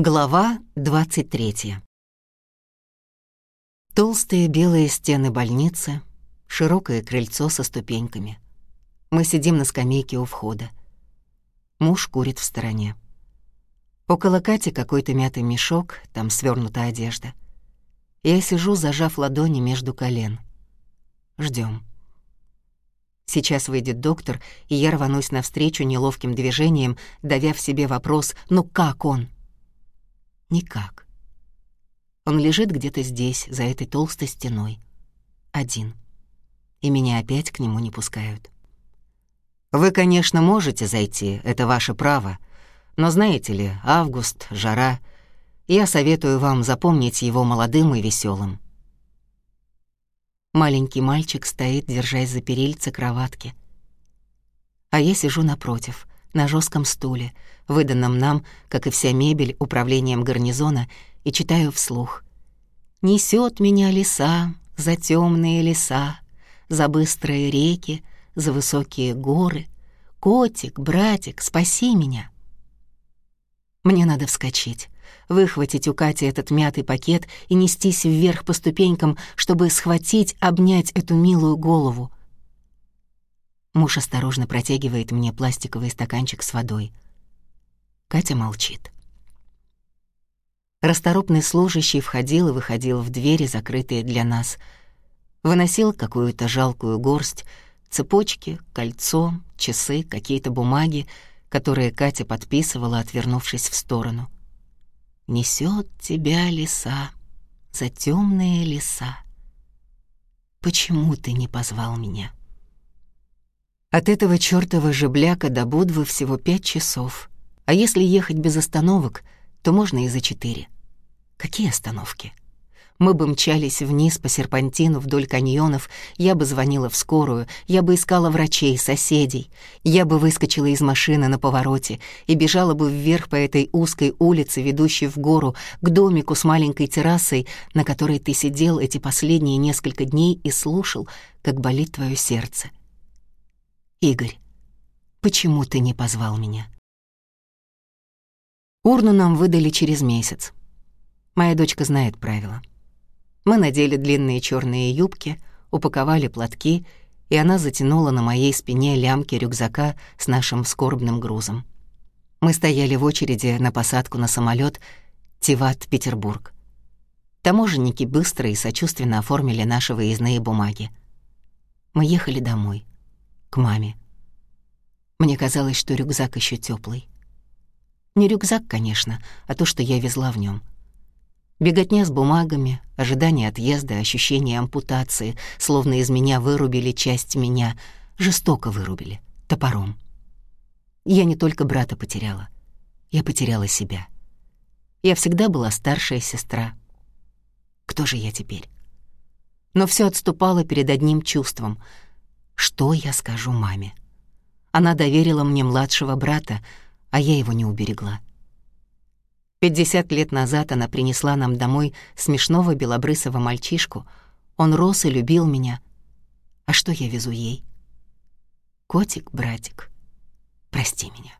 Глава 23. Толстые белые стены больницы, широкое крыльцо со ступеньками. Мы сидим на скамейке у входа. Муж курит в стороне. Около Кати какой-то мятый мешок, там свернута одежда. Я сижу, зажав ладони между колен. Ждем. Сейчас выйдет доктор, и я рванусь навстречу неловким движением, давя в себе вопрос «Ну как он?». Никак. Он лежит где-то здесь, за этой толстой стеной. Один. И меня опять к нему не пускают. Вы, конечно, можете зайти, это ваше право. Но знаете ли, август, жара. Я советую вам запомнить его молодым и веселым. Маленький мальчик стоит, держась за перильце кроватки. А я сижу напротив, на жестком стуле, выданном нам, как и вся мебель, управлением гарнизона, и читаю вслух. «Несет меня леса, за темные леса, за быстрые реки, за высокие горы. Котик, братик, спаси меня!» Мне надо вскочить, выхватить у Кати этот мятый пакет и нестись вверх по ступенькам, чтобы схватить, обнять эту милую голову. Муж осторожно протягивает мне пластиковый стаканчик с водой — Катя молчит. Расторопный служащий входил и выходил в двери, закрытые для нас. Выносил какую-то жалкую горсть, цепочки, кольцо, часы, какие-то бумаги, которые Катя подписывала, отвернувшись в сторону. «Несёт тебя леса, за темные леса. Почему ты не позвал меня?» От этого чёртова жебляка до Будвы всего пять часов — а если ехать без остановок, то можно и за четыре. Какие остановки? Мы бы мчались вниз по серпантину вдоль каньонов, я бы звонила в скорую, я бы искала врачей, соседей, я бы выскочила из машины на повороте и бежала бы вверх по этой узкой улице, ведущей в гору, к домику с маленькой террасой, на которой ты сидел эти последние несколько дней и слушал, как болит твое сердце. Игорь, почему ты не позвал меня? Урну нам выдали через месяц. Моя дочка знает правила. Мы надели длинные черные юбки, упаковали платки, и она затянула на моей спине лямки рюкзака с нашим скорбным грузом. Мы стояли в очереди на посадку на самолет Тиват-Петербург. Таможенники быстро и сочувственно оформили наши выездные бумаги. Мы ехали домой, к маме. Мне казалось, что рюкзак еще теплый. Не рюкзак, конечно, а то, что я везла в нем. Беготня с бумагами, ожидание отъезда, ощущение ампутации, словно из меня вырубили часть меня, жестоко вырубили, топором. Я не только брата потеряла, я потеряла себя. Я всегда была старшая сестра. Кто же я теперь? Но все отступало перед одним чувством. Что я скажу маме? Она доверила мне младшего брата, а я его не уберегла. Пятьдесят лет назад она принесла нам домой смешного белобрысого мальчишку. Он рос и любил меня. А что я везу ей? Котик, братик, прости меня.